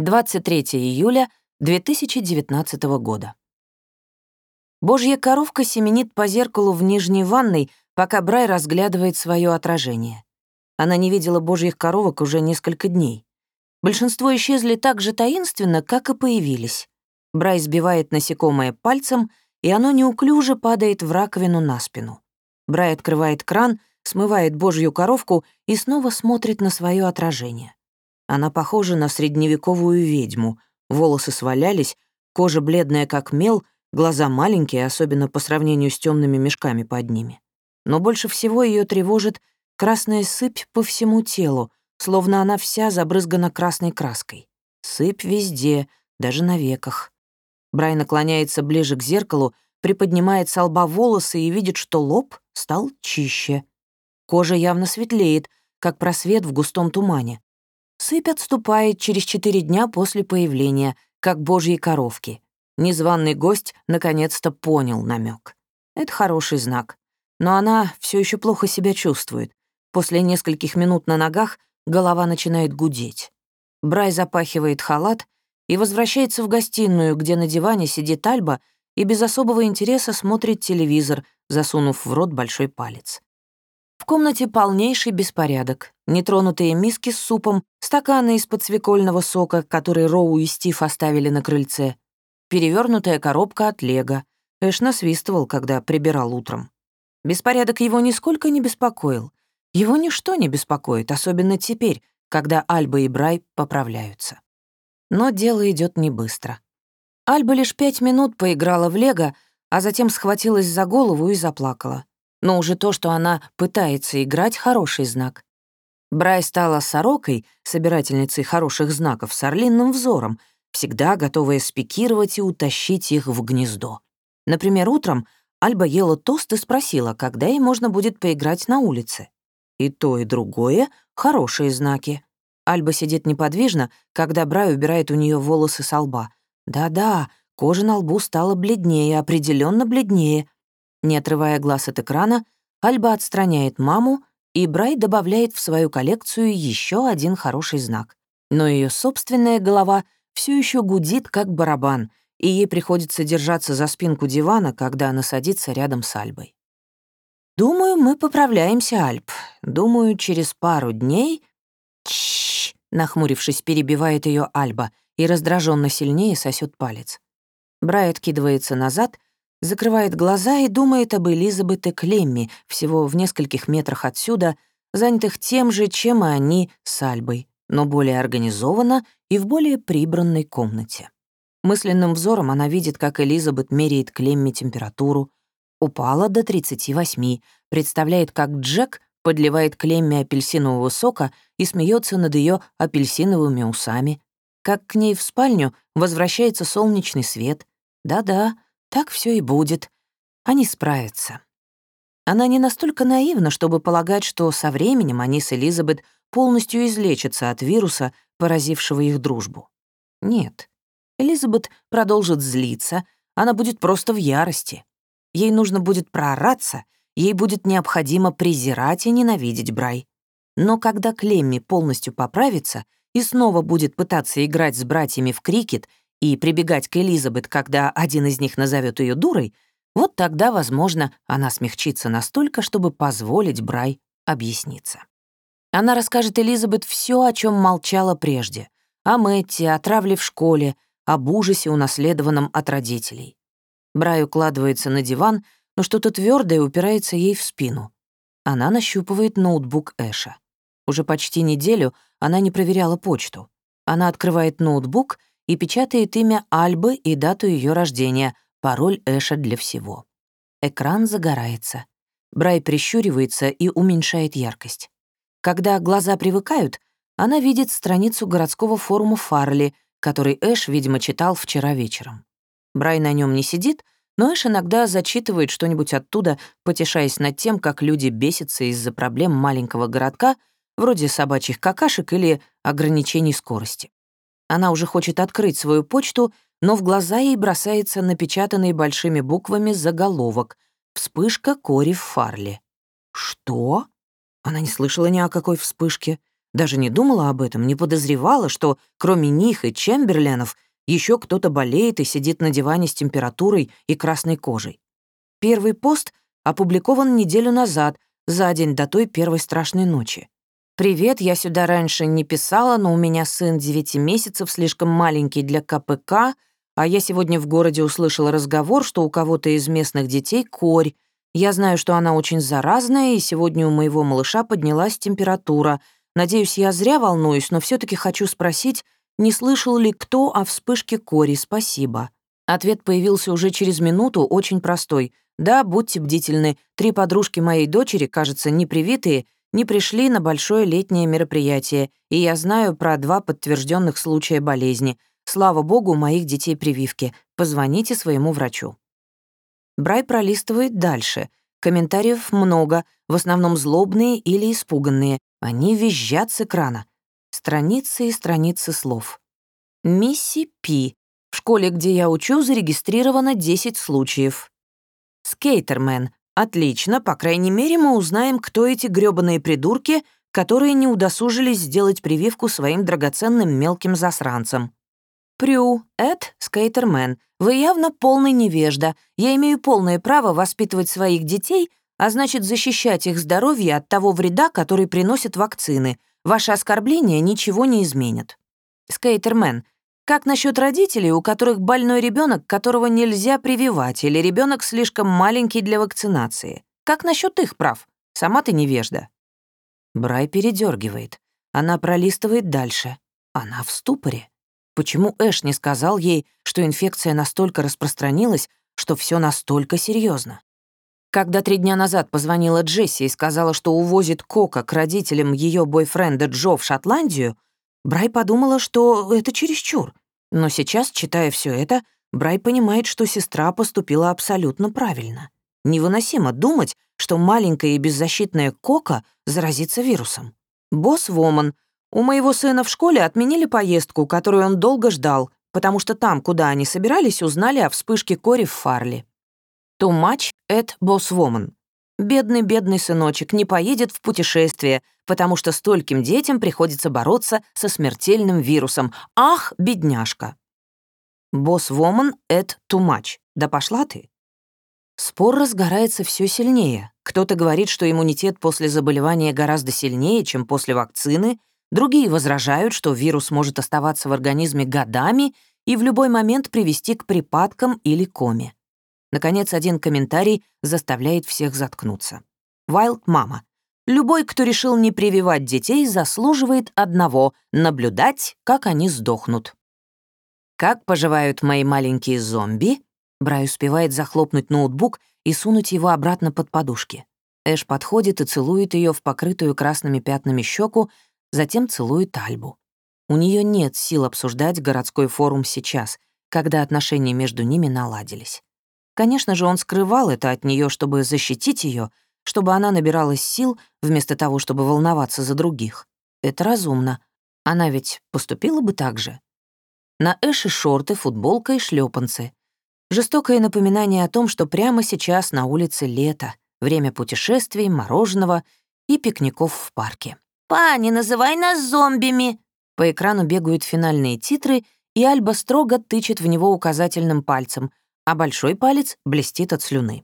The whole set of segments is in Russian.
23 июля 2019 года. Божья коровка семенит по зеркалу в нижней ванной, пока Брай разглядывает свое отражение. Она не видела божьих коровок уже несколько дней. Большинство исчезли так же таинственно, как и появились. Брай сбивает насекомое пальцем, и оно неуклюже падает в раковину на спину. Брай открывает кран, смывает божью коровку и снова смотрит на свое отражение. Она похожа на средневековую ведьму. Волосы свалялись, кожа бледная как мел, глаза маленькие, особенно по сравнению с темными мешками под ними. Но больше всего ее тревожит красная сыпь по всему телу, словно она вся забрызгана красной краской. Сыпь везде, даже на веках. Брай наклоняется ближе к зеркалу, приподнимает с лба волосы и видит, что лоб стал чище. Кожа явно светлеет, как просвет в густом тумане. Сыпь отступает через четыре дня после появления, как божьи коровки. Незваный гость наконец-то понял намек. Это хороший знак. Но она все еще плохо себя чувствует. После нескольких минут на ногах голова начинает гудеть. Брай запахивает халат и возвращается в гостиную, где на диване сидит Альба и без особого интереса смотрит телевизор, засунув в рот большой палец. В комнате полнейший беспорядок. Нетронутые миски с супом, стаканы из-под свекольного сока, который Роу и Стив оставили на крыльце, перевернутая коробка от Лего. Эш насвистывал, когда прибирал утром. Беспорядок его нисколько не беспокоил. Его ничто не беспокоит, особенно теперь, когда Альба и Брай поправляются. Но дело идет не быстро. Альба лишь пять минут поиграла в Лего, а затем схватилась за голову и заплакала. Но уже то, что она пытается играть, — хороший знак. Брай стала сорокой, собирательницей хороших знаков, с орлиным взором, всегда готовая спикировать и утащить их в гнездо. Например, утром Альба ела тост и спросила, когда ей можно будет поиграть на улице. И то, и другое — хорошие знаки. Альба сидит неподвижно, когда Брай убирает у нее волосы со лба. Да-да, кожа на лбу стала бледнее, определенно бледнее. Не отрывая глаз от экрана, Альба отстраняет маму, и Брай добавляет в свою коллекцию еще один хороший знак. Но ее собственная голова все еще гудит, как барабан, и ей приходится держаться за спинку дивана, когда она садится рядом с Альбой. «Думаю, мы поправляемся, Альб. Думаю, через пару дней...» «Чш!» — нахмурившись, перебивает ее Альба и раздраженно сильнее сосет палец. Брай откидывается назад закрывает глаза и думает об Элизабет и Клемми, всего в нескольких метрах отсюда, занятых тем же, чем и они с Альбой, но более организованно и в более прибранной комнате. Мысленным взором она видит, как Элизабет меряет Клемми температуру, упала до 38, представляет, как Джек подливает Клемми апельсинового сока и смеется над ее апельсиновыми усами, как к ней в спальню возвращается солнечный свет. Да-да, так все и будет. Они справятся. Она не настолько наивна, чтобы полагать, что со временем они с Элизабет полностью излечатся от вируса, поразившего их дружбу. Нет. Элизабет продолжит злиться, она будет просто в ярости. Ей нужно будет проораться, ей будет необходимо презирать и ненавидеть Брай. Но когда Клемми полностью поправится и снова будет пытаться играть с братьями в крикет и прибегать к Элизабет, когда один из них назовет ее дурой, вот тогда, возможно, она смягчится настолько, чтобы позволить Брай объясниться. Она расскажет Элизабет все, о чем молчала прежде. О Мэтте, о травле в школе, об ужасе, унаследованном от родителей. Брай укладывается на диван, но что-то твердое упирается ей в спину. Она нащупывает ноутбук Эша. Уже почти неделю она не проверяла почту. Она открывает ноутбук и печатает имя Альбы и дату ее рождения, пароль Эша для всего. Экран загорается. Брай прищуривается и уменьшает яркость. Когда глаза привыкают, она видит страницу городского форума Фарли, который Эш, видимо, читал вчера вечером. Брай на нем не сидит, но Эш иногда зачитывает что-нибудь оттуда, потешаясь над тем, как люди бесятся из-за проблем маленького городка, вроде собачьих какашек или ограничений скорости. Она уже хочет открыть свою почту, но в глаза ей бросается напечатанный большими буквами заголовок «Вспышка Кори в Фарли». «Что?» Она не слышала ни о какой вспышке. Даже не думала об этом, не подозревала, что кроме них и Чемберленов еще кто-то болеет и сидит на диване с температурой и красной кожей. Первый пост опубликован неделю назад, за день до той первой страшной ночи. «Привет, я сюда раньше не писала, но у меня сын 9 месяцев, слишком маленький для КПК, а я сегодня в городе услышала разговор, что у кого-то из местных детей корь. Я знаю, что она очень заразная, и сегодня у моего малыша поднялась температура. Надеюсь, я зря волнуюсь, но все таки хочу спросить, не слышал ли кто о вспышке кори, спасибо. Ответ появился уже через минуту, очень простой. «Да, будьте бдительны. Три подружки моей дочери, кажется, непривитые, не пришли на большое летнее мероприятие, и я знаю про два подтвержденных случая болезни. Слава богу, у моих детей прививки. Позвоните своему врачу». Брай пролистывает дальше. Комментариев много, в основном злобные или испуганные. Они визжат с экрана. Страницы и страницы слов. Мисси Пи. В школе, где я учу, зарегистрировано 10 случаев. Скейтермен. Отлично, по крайней мере, мы узнаем, кто эти грёбаные придурки, которые не удосужились сделать прививку своим драгоценным мелким засранцам. Прю, Эд, Скейтермен. Вы явно полный невежда. Я имею полное право воспитывать своих детей, а значит, защищать их здоровье от того вреда, который приносят вакцины. Ваши оскорбления ничего не изменят. Скейтермен, как насчет родителей, у которых больной ребенок, которого нельзя прививать, или ребенок слишком маленький для вакцинации? Как насчет их прав? Сама ты невежда. Брай передергивает. Она пролистывает дальше. Она в ступоре. Почему Эш не сказал ей, что инфекция настолько распространилась, что все настолько серьезно? Когда три дня назад позвонила Джесси и сказала, что увозит Кока к родителям ее бойфренда Джо в Шотландию, Брай подумала, что это чересчур. Но сейчас, читая все это, Брай понимает, что сестра поступила абсолютно правильно. Невыносимо думать, что маленькая и беззащитная Кока заразится вирусом. Босс Воман — у моего сына в школе отменили поездку, которую он долго ждал, потому что там, куда они собирались, узнали о вспышке кори в Фарли. Too much at boss woman. Бедный-бедный сыночек не поедет в путешествие, потому что стольким детям приходится бороться со смертельным вирусом. Ах, бедняжка. Босс Woman — это too much. Да пошла ты. Спор разгорается все сильнее. Кто-то говорит, что иммунитет после заболевания гораздо сильнее, чем после вакцины, Другие возражают, что вирус может оставаться в организме годами и в любой момент привести к припадкам или коме. Наконец, один комментарий заставляет всех заткнуться. Вайлд мама. Любой, кто решил не прививать детей, заслуживает одного — наблюдать, как они сдохнут. Как поживают мои маленькие зомби? Брай успевает захлопнуть ноутбук и сунуть его обратно под подушки. Эш подходит и целует ее в покрытую красными пятнами щеку, затем целует Альбу. У нее нет сил обсуждать городской форум сейчас, когда отношения между ними наладились. Конечно же, он скрывал это от нее, чтобы защитить ее, чтобы она набиралась сил, вместо того, чтобы волноваться за других. Это разумно. Она ведь поступила бы так же. На Эше шорты, футболка и шлепанцы. Жестокое напоминание о том, что прямо сейчас на улице лето, время путешествий, мороженого и пикников в парке. «Па, не называй нас зомбими!» По экрану бегают финальные титры, и Альба строго тычет в него указательным пальцем, а большой палец блестит от слюны.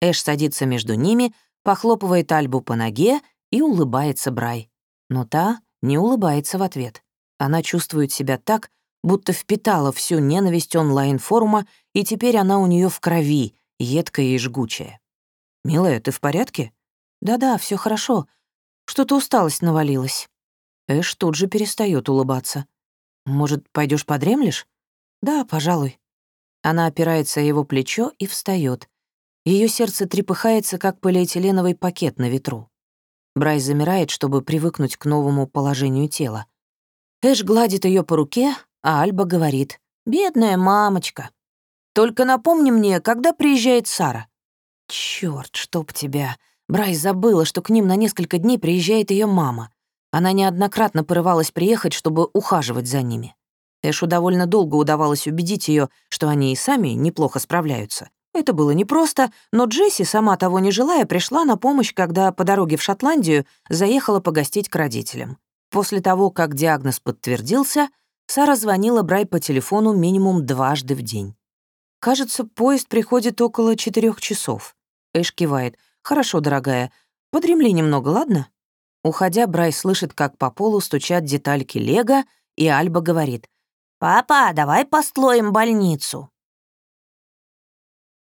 Эш садится между ними, похлопывает Альбу по ноге и улыбается Брай. Но та не улыбается в ответ. Она чувствует себя так, будто впитала всю ненависть онлайн-форума, и теперь она у нее в крови, едкая и жгучая. «Милая, ты в порядке?» «Да-да, все хорошо. Что-то усталость навалилась. Эш тут же перестает улыбаться. «Может, пойдешь подремлешь?» «Да, пожалуй». Она опирается о его плечо и встает. Ее сердце трепыхается, как полиэтиленовый пакет на ветру. Брайс замирает, чтобы привыкнуть к новому положению тела. Эш гладит ее по руке, а Альба говорит. «Бедная мамочка. Только напомни мне, когда приезжает Сара». «Чёрт, чтоб тебя!» Брайс забыла, что к ним на несколько дней приезжает ее мама. Она неоднократно порывалась приехать, чтобы ухаживать за ними. Эшу довольно долго удавалось убедить ее, что они и сами неплохо справляются. Это было непросто, но Джесси, сама того не желая, пришла на помощь, когда по дороге в Шотландию заехала погостить к родителям. После того, как диагноз подтвердился, Сара звонила Брай по телефону минимум дважды в день. «Кажется, поезд приходит около четырех часов». Эш кивает. «Хорошо, дорогая. Подремли немного, ладно?» Уходя, Брай слышит, как по полу стучат детальки лего, и Альба говорит. «Папа, давай постлоим больницу».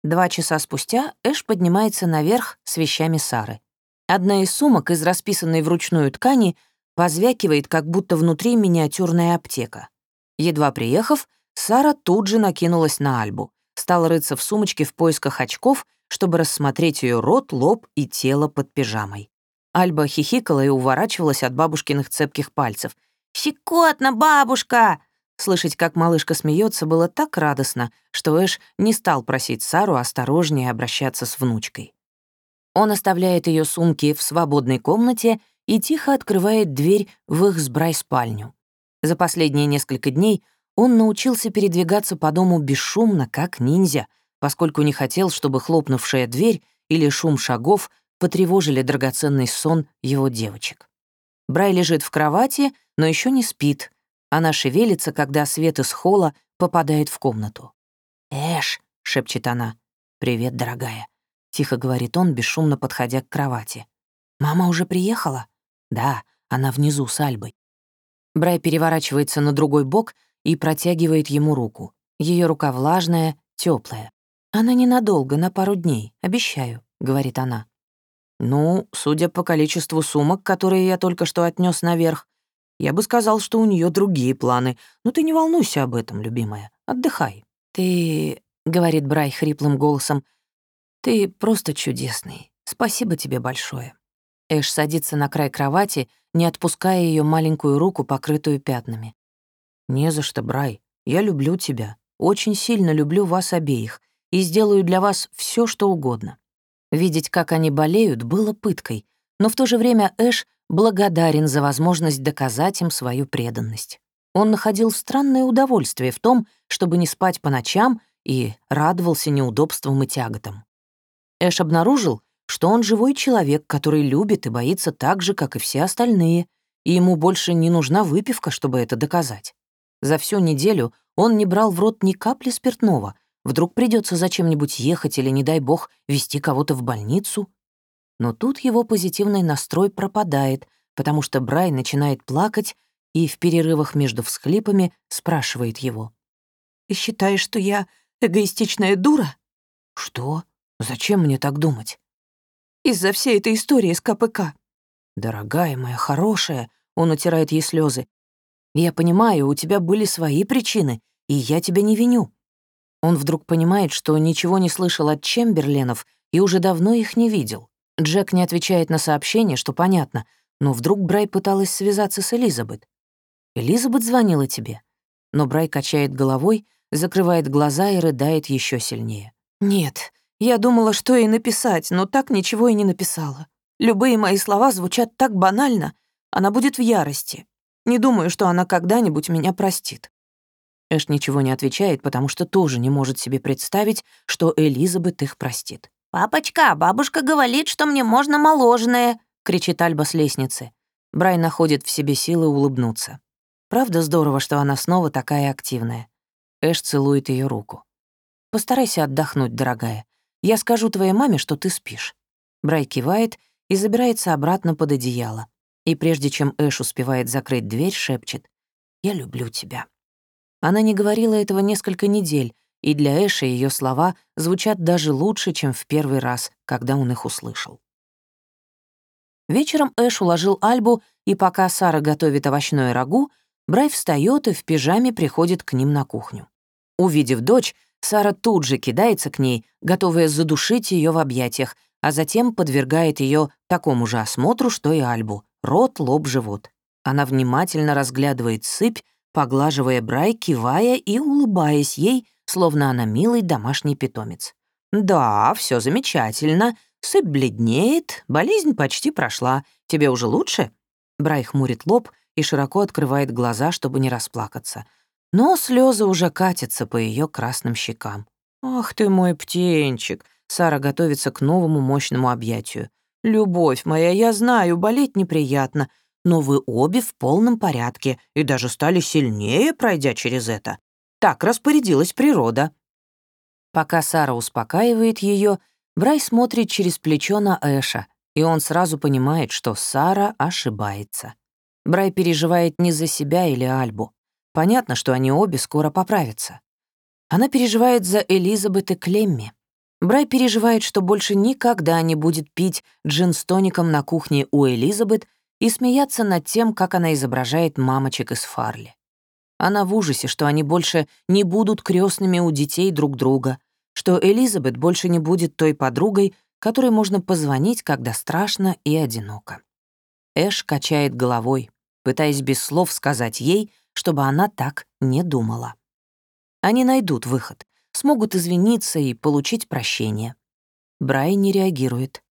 Два часа спустя Эш поднимается наверх с вещами Сары. Одна из сумок из расписанной вручную ткани позвякивает, как будто внутри миниатюрная аптека. Едва приехав, Сара тут же накинулась на Альбу, стала рыться в сумочке в поисках очков, чтобы рассмотреть ее рот, лоб и тело под пижамой. Альба хихикала и уворачивалась от бабушкиных цепких пальцев. «Щекотно, бабушка!» Слышать, как малышка смеется, было так радостно, что Эш не стал просить Сару осторожнее обращаться с внучкой. Он оставляет ее сумки в свободной комнате и тихо открывает дверь в их с Брай спальню. За последние несколько дней он научился передвигаться по дому бесшумно, как ниндзя, поскольку не хотел, чтобы хлопнувшая дверь или шум шагов потревожили драгоценный сон его девочек. Брай лежит в кровати, но еще не спит, она шевелится, когда свет из холла попадает в комнату. «Эш», — шепчет она. «Привет, дорогая», — тихо говорит он, бесшумно подходя к кровати. «Мама уже приехала?» «Да, она внизу с Альбой». Брай переворачивается на другой бок и протягивает ему руку. Ее рука влажная, теплая. «Она ненадолго, на пару дней, обещаю», — говорит она. «Ну, судя по количеству сумок, которые я только что отнес наверх, я бы сказал, что у нее другие планы. Но ты не волнуйся об этом, любимая. Отдыхай. Ты, — говорит Брай хриплым голосом, — ты просто чудесный. Спасибо тебе большое. Эш садится на край кровати, не отпуская ее маленькую руку, покрытую пятнами. «Не за что, Брай. Я люблю тебя. Очень сильно люблю вас обеих и сделаю для вас все, что угодно». Видеть, как они болеют, было пыткой, но в то же время Эш благодарен за возможность доказать им свою преданность. Он находил странное удовольствие в том, чтобы не спать по ночам и радовался неудобствам и тяготам. Эш обнаружил, что он живой человек, который любит и боится так же, как и все остальные, и ему больше не нужна выпивка, чтобы это доказать. За всю неделю он не брал в рот ни капли спиртного, вдруг придется зачем-нибудь ехать или, не дай бог, вести кого-то в больницу. Но тут его позитивный настрой пропадает, потому что Брай начинает плакать и в перерывах между всхлипами спрашивает его. «Ты считаешь, что я эгоистичная дура?» «Что? Зачем мне так думать?» «Из-за всей этой истории с КПК». «Дорогая моя, хорошая», — он утирает ей слезы. «Я понимаю, у тебя были свои причины, и я тебя не виню». Он вдруг понимает, что ничего не слышал от Чемберленов и уже давно их не видел. Джек не отвечает на сообщение, что понятно, но вдруг Брай пыталась связаться с Элизабет. «Элизабет звонила тебе?» Но Брай качает головой, закрывает глаза и рыдает еще сильнее. «Нет, я думала, что ей написать, но так ничего и не написала. Любые мои слова звучат так банально. Она будет в ярости. Не думаю, что она когда-нибудь меня простит». Эш ничего не отвечает, потому что тоже не может себе представить, что Элизабет их простит. «Папочка, бабушка говорит, что мне можно моложное», — кричит Альба с лестницы. Брай находит в себе силы улыбнуться. Правда здорово, что она снова такая активная. Эш целует ее руку. «Постарайся отдохнуть, дорогая. Я скажу твоей маме, что ты спишь». Брай кивает и забирается обратно под одеяло. И прежде чем Эш успевает закрыть дверь, шепчет «Я люблю тебя». Она не говорила этого несколько недель, и для Эша ее слова звучат даже лучше, чем в первый раз, когда он их услышал. Вечером Эш уложил Альбу, и пока Сара готовит овощное рагу, Брай встает и в пижаме приходит к ним на кухню. Увидев дочь, Сара тут же кидается к ней, готовая задушить ее в объятиях, а затем подвергает ее такому же осмотру, что и Альбу — рот, лоб, живот. Она внимательно разглядывает сыпь, поглаживая Брай, кивая и улыбаясь ей, словно она милый домашний питомец. «Да, все замечательно. Сыпь бледнеет, болезнь почти прошла. Тебе уже лучше?» Брай хмурит лоб и широко открывает глаза, чтобы не расплакаться. Но слезы уже катятся по ее красным щекам. «Ах ты мой птенчик!» Сара готовится к новому мощному объятию. «Любовь моя, я знаю, болеть неприятно, но вы обе в полном порядке и даже стали сильнее, пройдя через это. Так распорядилась природа». Пока Сара успокаивает ее, Брай смотрит через плечо на Эша, и он сразу понимает, что Сара ошибается. Брай переживает не за себя или Альбу. Понятно, что они обе скоро поправятся. Она переживает за Элизабет и Клемми. Брай переживает, что больше никогда не будет пить джин с тоником на кухне у Элизабет и смеяться над тем, как она изображает мамочек из Фарли. Она в ужасе, что они больше не будут крестными у детей друг друга, что Элизабет больше не будет той подругой, которой можно позвонить, когда страшно и одиноко. Эш качает головой, пытаясь без слов сказать ей, чтобы она так не думала. Они найдут выход, смогут извиниться и получить прощение. Брай не реагирует.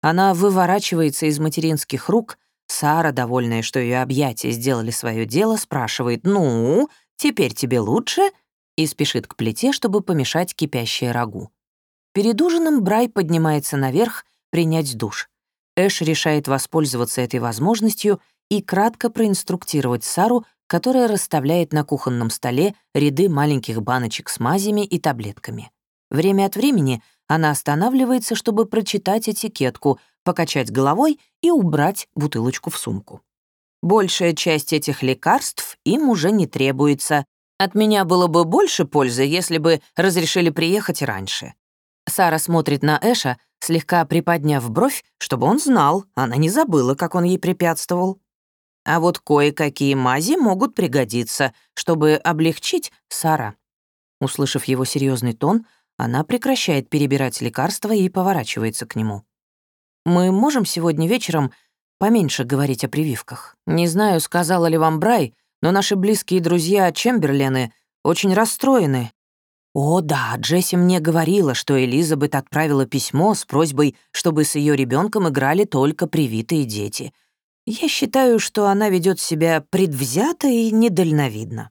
Она выворачивается из материнских рук, Сара, довольная, что ее объятия сделали свое дело, спрашивает «Ну, теперь тебе лучше?» и спешит к плите, чтобы помешать кипящее рагу. Перед ужином Брай поднимается наверх принять душ. Эш решает воспользоваться этой возможностью и кратко проинструктировать Сару, которая расставляет на кухонном столе ряды маленьких баночек с мазями и таблетками. Время от времени она останавливается, чтобы прочитать этикетку, покачать головой и убрать бутылочку в сумку. Большая часть этих лекарств им уже не требуется. От меня было бы больше пользы, если бы разрешили приехать раньше. Сара смотрит на Эша, слегка приподняв бровь, чтобы он знал, она не забыла, как он ей препятствовал. А вот кое-какие мази могут пригодиться, чтобы облегчить Сара. Услышав его серьезный тон, она прекращает перебирать лекарства и поворачивается к нему. Мы можем сегодня вечером поменьше говорить о прививках. Не знаю, сказала ли вам Брай, но наши близкие друзья Чемберлены очень расстроены. О, да, Джесси мне говорила, что Элизабет отправила письмо с просьбой, чтобы с ее ребенком играли только привитые дети. Я считаю, что она ведет себя предвзято и недальновидно.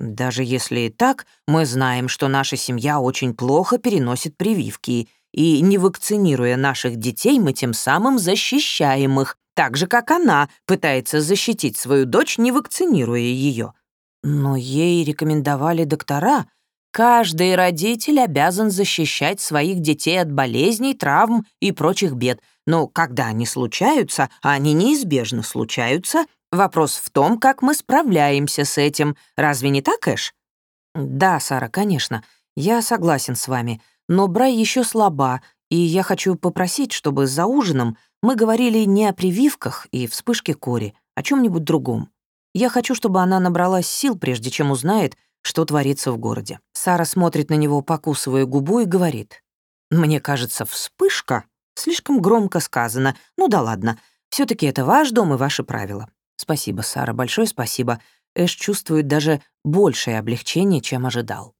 Даже если и так, мы знаем, что наша семья очень плохо переносит прививки — и не вакцинируя наших детей, мы тем самым защищаем их, так же, как она пытается защитить свою дочь, не вакцинируя ее. Но ей рекомендовали доктора. Каждый родитель обязан защищать своих детей от болезней, травм и прочих бед. Но когда они случаются, а они неизбежно случаются, вопрос в том, как мы справляемся с этим. Разве не так, Эш? Да, Сара, конечно. Я согласен с вами. Но Брай еще слаба, и я хочу попросить, чтобы за ужином мы говорили не о прививках и вспышке кори, о чем нибудь другом. Я хочу, чтобы она набралась сил, прежде чем узнает, что творится в городе. Сара смотрит на него, покусывая губу, и говорит. «Мне кажется, вспышка слишком громко сказано. Ну да ладно, все таки это ваш дом и ваши правила». «Спасибо, Сара, большое спасибо». Эш чувствует даже большее облегчение, чем ожидал.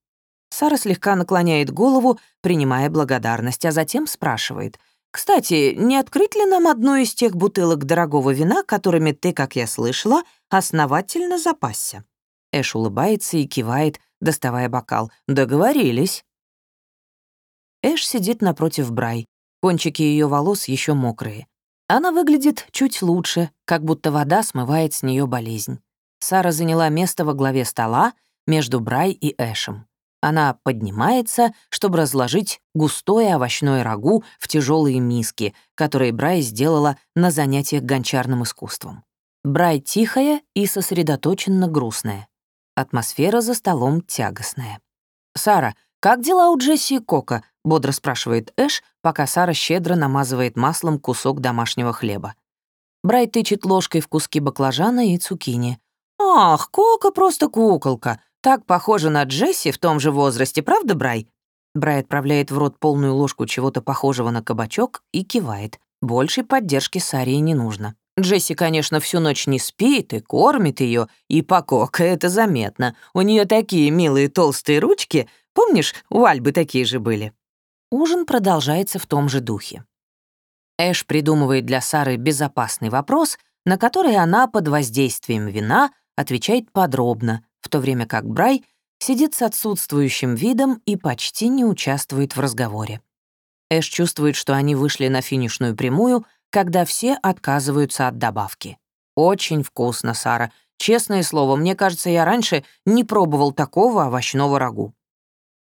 Сара слегка наклоняет голову, принимая благодарность, а затем спрашивает. «Кстати, не открыть ли нам одну из тех бутылок дорогого вина, которыми ты, как я слышала, основательно запасся?» Эш улыбается и кивает, доставая бокал. «Договорились». Эш сидит напротив Брай. Кончики ее волос еще мокрые. Она выглядит чуть лучше, как будто вода смывает с нее болезнь. Сара заняла место во главе стола между Брай и Эшем. Она поднимается, чтобы разложить густое овощное рагу в тяжелые миски, которые Брай сделала на занятиях гончарным искусством. Брай тихая и сосредоточенно грустная. Атмосфера за столом тягостная. «Сара, как дела у Джесси и Кока?» — бодро спрашивает Эш, пока Сара щедро намазывает маслом кусок домашнего хлеба. Брай тычет ложкой в куски баклажана и цукини. «Ах, Кока просто куколка. Так похоже на Джесси в том же возрасте, правда, Брай?» Брай отправляет в рот полную ложку чего-то похожего на кабачок и кивает. Большей поддержки Сарии не нужно. Джесси, конечно, всю ночь не спит и кормит ее, и покока это заметно. У нее такие милые толстые ручки. Помнишь, у Альбы такие же были? Ужин продолжается в том же духе. Эш придумывает для Сары безопасный вопрос, на который она под воздействием вина отвечает подробно, в то время как Брай сидит с отсутствующим видом и почти не участвует в разговоре. Эш чувствует, что они вышли на финишную прямую, когда все отказываются от добавки. «Очень вкусно, Сара. Честное слово, мне кажется, я раньше не пробовал такого овощного рагу».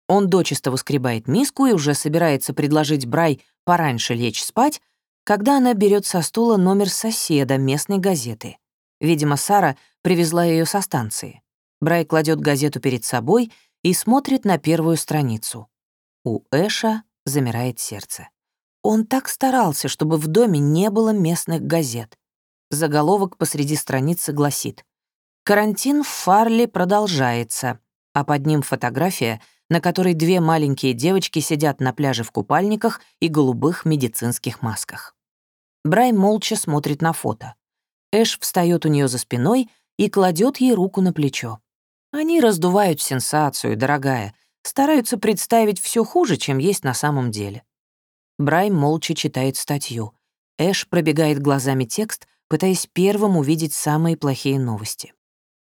Он дочисто выскребает миску и уже собирается предложить Брай пораньше лечь спать, когда она берет со стула номер соседа местной газеты. Видимо, Сара привезла ее со станции. Брай кладет газету перед собой и смотрит на первую страницу. У Эша замирает сердце. Он так старался, чтобы в доме не было местных газет. Заголовок посреди страницы гласит «Карантин в Фарли продолжается», а под ним фотография, на которой две маленькие девочки сидят на пляже в купальниках и голубых медицинских масках. Брай молча смотрит на фото. Эш встает у нее за спиной и кладет ей руку на плечо. Они раздувают сенсацию, дорогая, стараются представить все хуже, чем есть на самом деле. Брай молча читает статью. Эш пробегает глазами текст, пытаясь первым увидеть самые плохие новости.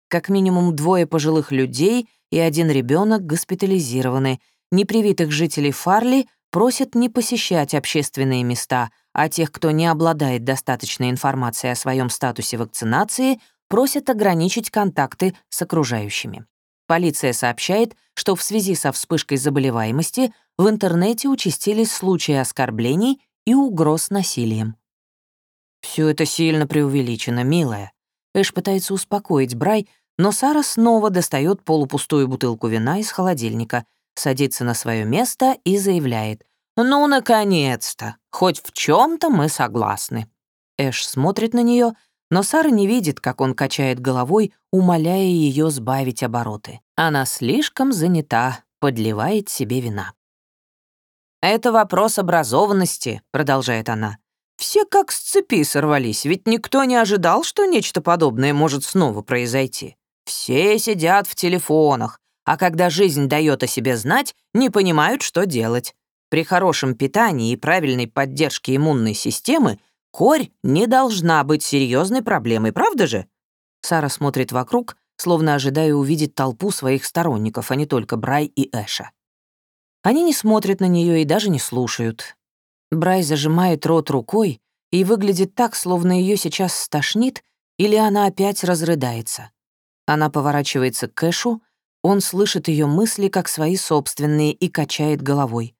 Как минимум двое пожилых людей и один ребенок госпитализированы. Непривитых жителей Фарли просят не посещать общественные места, а тех, кто не обладает достаточной информацией о своем статусе вакцинации, просят ограничить контакты с окружающими. Полиция сообщает, что в связи со вспышкой заболеваемости в интернете участились случаи оскорблений и угроз насилием. Все это сильно преувеличено, милая. Эш пытается успокоить Брай, но Сара снова достает полупустую бутылку вина из холодильника, садится на свое место и заявляет. «Ну, наконец-то! Хоть в чем то мы согласны». Эш смотрит на нее, но Сара не видит, как он качает головой, умоляя ее сбавить обороты. Она слишком занята, подливает себе вина. «Это вопрос образованности», — продолжает она. Все как с цепи сорвались, ведь никто не ожидал, что нечто подобное может снова произойти. Все сидят в телефонах, а когда жизнь дает о себе знать, не понимают, что делать. При хорошем питании и правильной поддержке иммунной системы корь не должна быть серьезной проблемой, правда же? Сара смотрит вокруг, словно ожидая увидеть толпу своих сторонников, а не только Брай и Эша. Они не смотрят на нее и даже не слушают. Брай зажимает рот рукой и выглядит так, словно ее сейчас стошнит или она опять разрыдается. Она поворачивается к Кэшу, он слышит ее мысли как свои собственные и качает головой.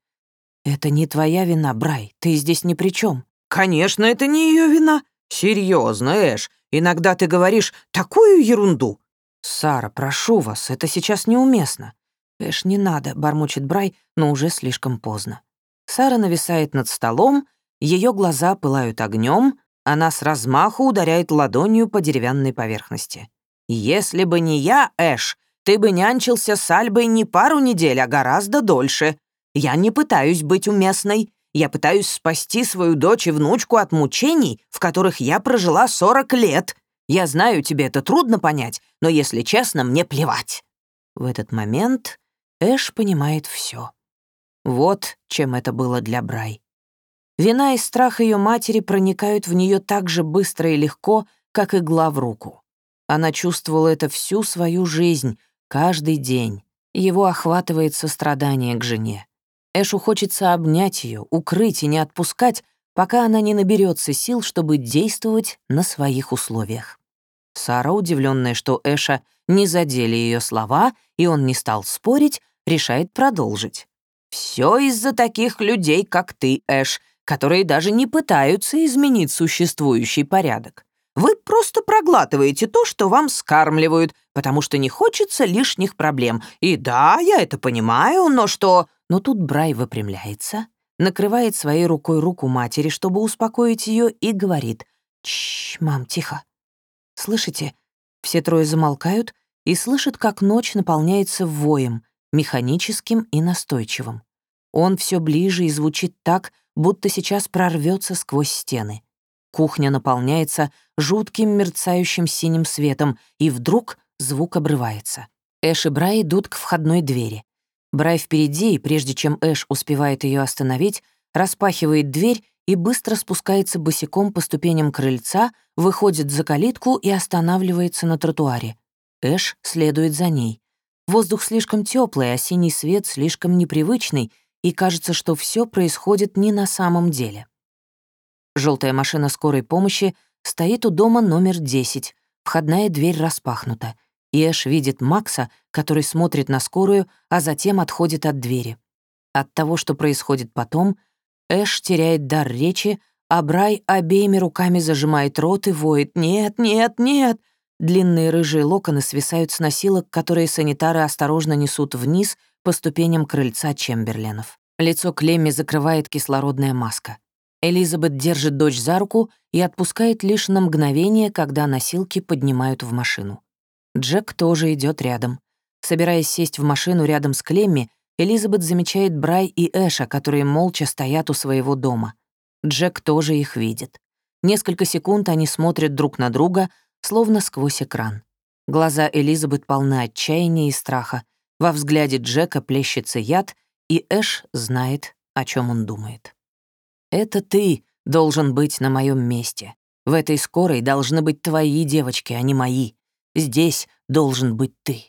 «Это не твоя вина, Брай, ты здесь ни при чем. «Конечно, это не ее вина. Серьезно, Эш, иногда ты говоришь такую ерунду». «Сара, прошу вас, это сейчас неуместно». «Эш, не надо», — бормочет Брай, но уже слишком поздно. Сара нависает над столом, ее глаза пылают огнем, она с размаху ударяет ладонью по деревянной поверхности. «Если бы не я, Эш, ты бы нянчился с Альбой не пару недель, а гораздо дольше. Я не пытаюсь быть уместной. Я пытаюсь спасти свою дочь и внучку от мучений, в которых я прожила 40 лет. Я знаю, тебе это трудно понять, но, если честно, мне плевать». В этот момент Эш понимает все. Вот чем это было для Брай. Вина и страх ее матери проникают в нее так же быстро и легко, как игла в руку. Она чувствовала это всю свою жизнь, каждый день. Его охватывает сострадание к жене. Эшу хочется обнять ее, укрыть и не отпускать, пока она не наберется сил, чтобы действовать на своих условиях. Сара, удивленная, что Эша не задели ее слова, и он не стал спорить, решает продолжить. Все из-за таких людей, как ты, Эш, которые даже не пытаются изменить существующий порядок. Вы просто проглатываете то, что вам скармливают, потому что не хочется лишних проблем. И да, я это понимаю, но что...» Но тут Брай выпрямляется, накрывает своей рукой руку матери, чтобы успокоить ее, и говорит «Чш, мам, тихо». «Слышите?» Все трое замолкают и слышат, как ночь наполняется воем, механическим и настойчивым. Он все ближе и звучит так, будто сейчас прорвется сквозь стены. Кухня наполняется жутким мерцающим синим светом, и вдруг звук обрывается. Эш и Брай идут к входной двери. Брай впереди, и прежде чем Эш успевает ее остановить, распахивает дверь и быстро спускается босиком по ступеням крыльца, выходит за калитку и останавливается на тротуаре. Эш следует за ней. Воздух слишком теплый, а синий свет слишком непривычный, и кажется, что все происходит не на самом деле. Желтая машина скорой помощи стоит у дома номер 10. Входная дверь распахнута. И Эш видит Макса, который смотрит на скорую, а затем отходит от двери. От того, что происходит потом, Эш теряет дар речи, а Брай обеими руками зажимает рот и воет «Нет, нет, нет!». Длинные рыжие локоны свисают с носилок, которые санитары осторожно несут вниз по ступеням крыльца Чемберленов. Лицо Клемми закрывает кислородная маска. Элизабет держит дочь за руку и отпускает лишь на мгновение, когда носилки поднимают в машину. Джек тоже идет рядом. Собираясь сесть в машину рядом с Клемми, Элизабет замечает Брай и Эша, которые молча стоят у своего дома. Джек тоже их видит. Несколько секунд они смотрят друг на друга, словно сквозь экран. Глаза Элизабет полны отчаяния и страха. Во взгляде Джека плещется яд, и Эш знает, о чем он думает. «Это ты должен быть на моем месте. В этой скорой должны быть твои девочки, а не мои. Здесь должен быть ты».